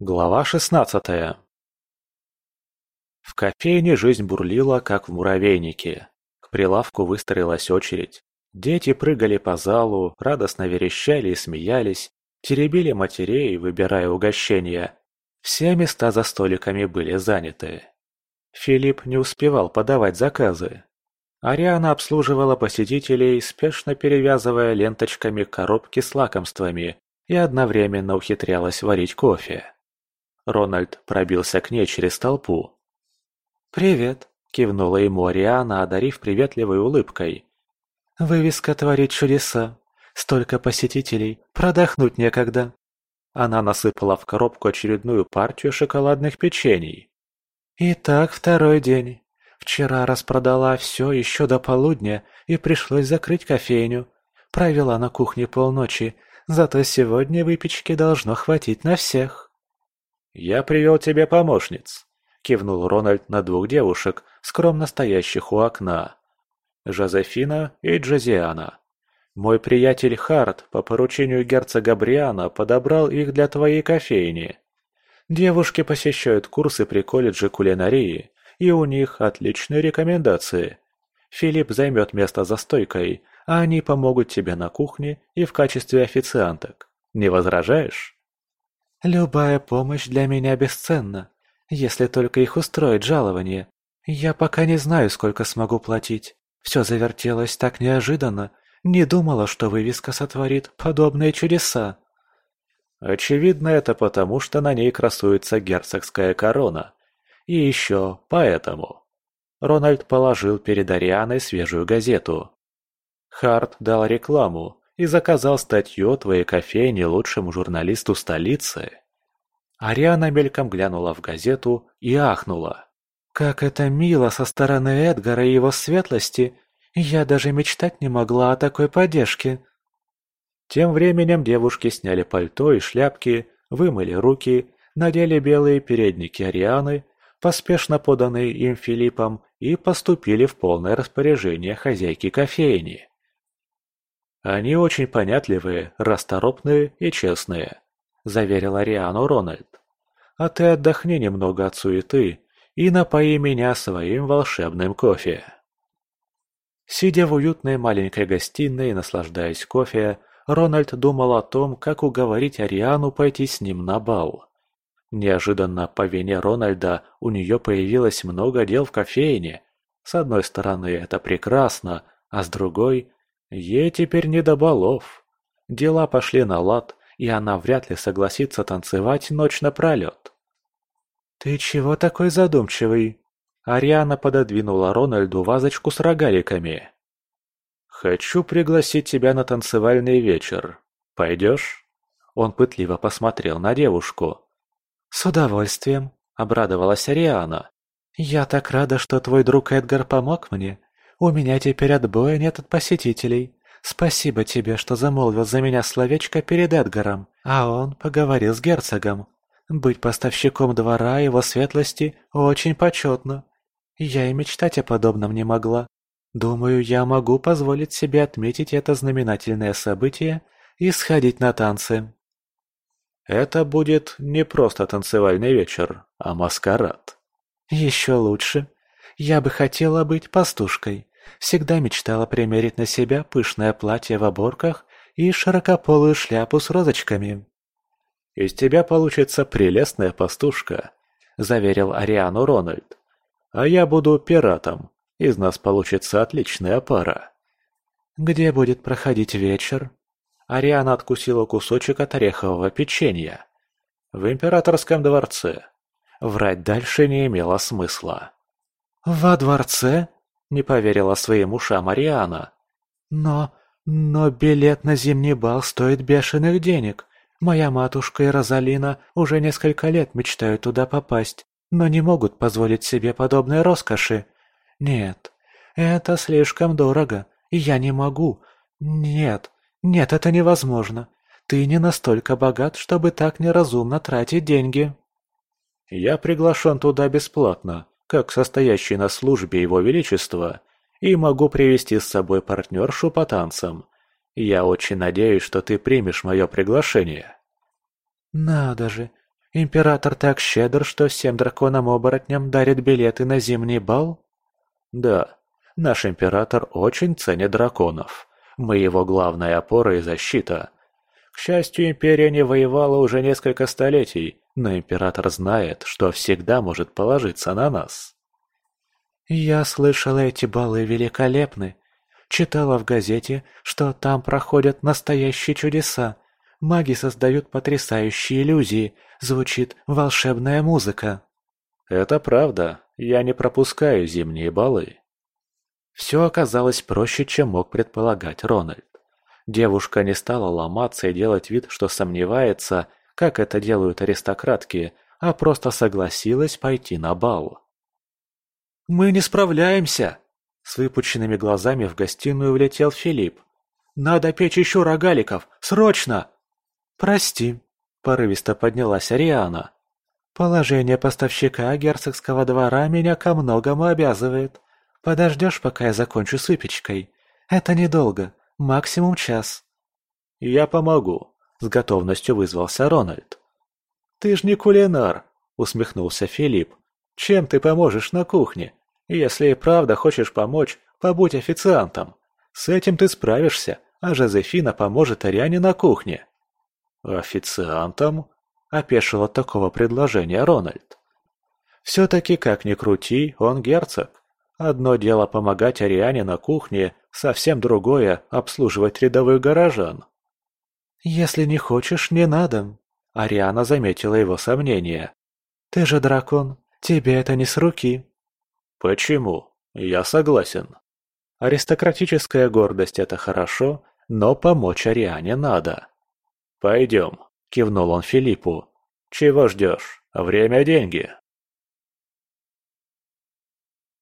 Глава шестнадцатая В кофейне жизнь бурлила, как в муравейнике. К прилавку выстроилась очередь. Дети прыгали по залу, радостно верещали и смеялись, теребили матерей, выбирая угощения. Все места за столиками были заняты. Филипп не успевал подавать заказы. Ариана обслуживала посетителей, спешно перевязывая ленточками коробки с лакомствами и одновременно ухитрялась варить кофе. Рональд пробился к ней через толпу. «Привет», – кивнула ему Ариана, одарив приветливой улыбкой. «Вывеска творит чудеса. Столько посетителей, продохнуть некогда». Она насыпала в коробку очередную партию шоколадных печений. «Итак, второй день. Вчера распродала все еще до полудня и пришлось закрыть кофейню. Провела на кухне полночи, зато сегодня выпечки должно хватить на всех». «Я привел тебе помощниц», – кивнул Рональд на двух девушек, скромно стоящих у окна. Жозефина и Джозиана. Мой приятель Харт по поручению герцога Бриана подобрал их для твоей кофейни. Девушки посещают курсы при колледже кулинарии, и у них отличные рекомендации. Филипп займет место за стойкой, а они помогут тебе на кухне и в качестве официанток. Не возражаешь? Любая помощь для меня бесценна, если только их устроит жалование. Я пока не знаю, сколько смогу платить. Все завертелось так неожиданно. Не думала, что вывеска сотворит подобные чудеса. Очевидно, это потому, что на ней красуется герцогская корона. И еще поэтому. Рональд положил перед Арианой свежую газету. Харт дал рекламу, и заказал статью о твоей кофейне лучшему журналисту столицы. Ариана мельком глянула в газету и ахнула. «Как это мило со стороны Эдгара и его светлости! Я даже мечтать не могла о такой поддержке!» Тем временем девушки сняли пальто и шляпки, вымыли руки, надели белые передники Арианы, поспешно поданные им Филиппом, и поступили в полное распоряжение хозяйки кофейни. «Они очень понятливые, расторопные и честные», – заверил Ариану Рональд. «А ты отдохни немного от суеты и напои меня своим волшебным кофе». Сидя в уютной маленькой гостиной и наслаждаясь кофе, Рональд думал о том, как уговорить Ариану пойти с ним на бал. Неожиданно по вине Рональда у нее появилось много дел в кофейне. С одной стороны, это прекрасно, а с другой Ей теперь не до балов. Дела пошли на лад, и она вряд ли согласится танцевать ночь напролет. «Ты чего такой задумчивый?» Ариана пододвинула Рональду вазочку с рогаликами. «Хочу пригласить тебя на танцевальный вечер. Пойдешь?» Он пытливо посмотрел на девушку. «С удовольствием», — обрадовалась Ариана. «Я так рада, что твой друг Эдгар помог мне. У меня теперь отбоя нет от посетителей. Спасибо тебе, что замолвил за меня словечко перед Эдгаром, а он поговорил с герцогом. Быть поставщиком двора его светлости очень почетно. Я и мечтать о подобном не могла. Думаю, я могу позволить себе отметить это знаменательное событие и сходить на танцы. Это будет не просто танцевальный вечер, а маскарад. Еще лучше. Я бы хотела быть пастушкой. Всегда мечтала примерить на себя пышное платье в оборках и широкополую шляпу с розочками. «Из тебя получится прелестная пастушка», — заверил Ариану Рональд. «А я буду пиратом. Из нас получится отличная пара». «Где будет проходить вечер?» Ариана откусила кусочек от орехового печенья. «В императорском дворце». Врать дальше не имело смысла. «Во дворце?» Не поверила своим ушам Мариана. «Но... но билет на зимний бал стоит бешеных денег. Моя матушка и Розалина уже несколько лет мечтают туда попасть, но не могут позволить себе подобной роскоши. Нет, это слишком дорого, и я не могу. Нет, нет, это невозможно. Ты не настолько богат, чтобы так неразумно тратить деньги». «Я приглашен туда бесплатно», как состоящий на службе Его Величества, и могу привести с собой партнершу по танцам. Я очень надеюсь, что ты примешь мое приглашение». «Надо же! Император так щедр, что всем драконам-оборотням дарит билеты на зимний бал? Да, наш император очень ценит драконов. Мы его главная опора и защита. К счастью, империя не воевала уже несколько столетий, но император знает, что всегда может положиться на нас. Я слышала, эти балы великолепны. Читала в газете, что там проходят настоящие чудеса. Маги создают потрясающие иллюзии, звучит волшебная музыка. Это правда, я не пропускаю зимние балы. Все оказалось проще, чем мог предполагать Рональд. Девушка не стала ломаться и делать вид, что сомневается, как это делают аристократки, а просто согласилась пойти на бал. «Мы не справляемся!» С выпученными глазами в гостиную влетел Филипп. «Надо печь еще рогаликов! Срочно!» «Прости», – порывисто поднялась Ариана. «Положение поставщика герцогского двора меня ко многому обязывает. Подождешь, пока я закончу с выпечкой? Это недолго, максимум час». «Я помогу», – с готовностью вызвался Рональд. «Ты ж не кулинар», – усмехнулся Филипп. «Чем ты поможешь на кухне? Если и правда хочешь помочь, побудь официантом. С этим ты справишься, а Жозефина поможет Ариане на кухне». «Официантом?» – опешил от такого предложения Рональд. «Все-таки, как ни крути, он герцог. Одно дело помогать Ариане на кухне, совсем другое – обслуживать рядовых горожан». «Если не хочешь, не надо», – Ариана заметила его сомнения. «Ты же дракон, тебе это не с руки». «Почему? Я согласен. Аристократическая гордость – это хорошо, но помочь Ариане надо». «Пойдем», – кивнул он Филиппу. «Чего ждешь? Время – деньги».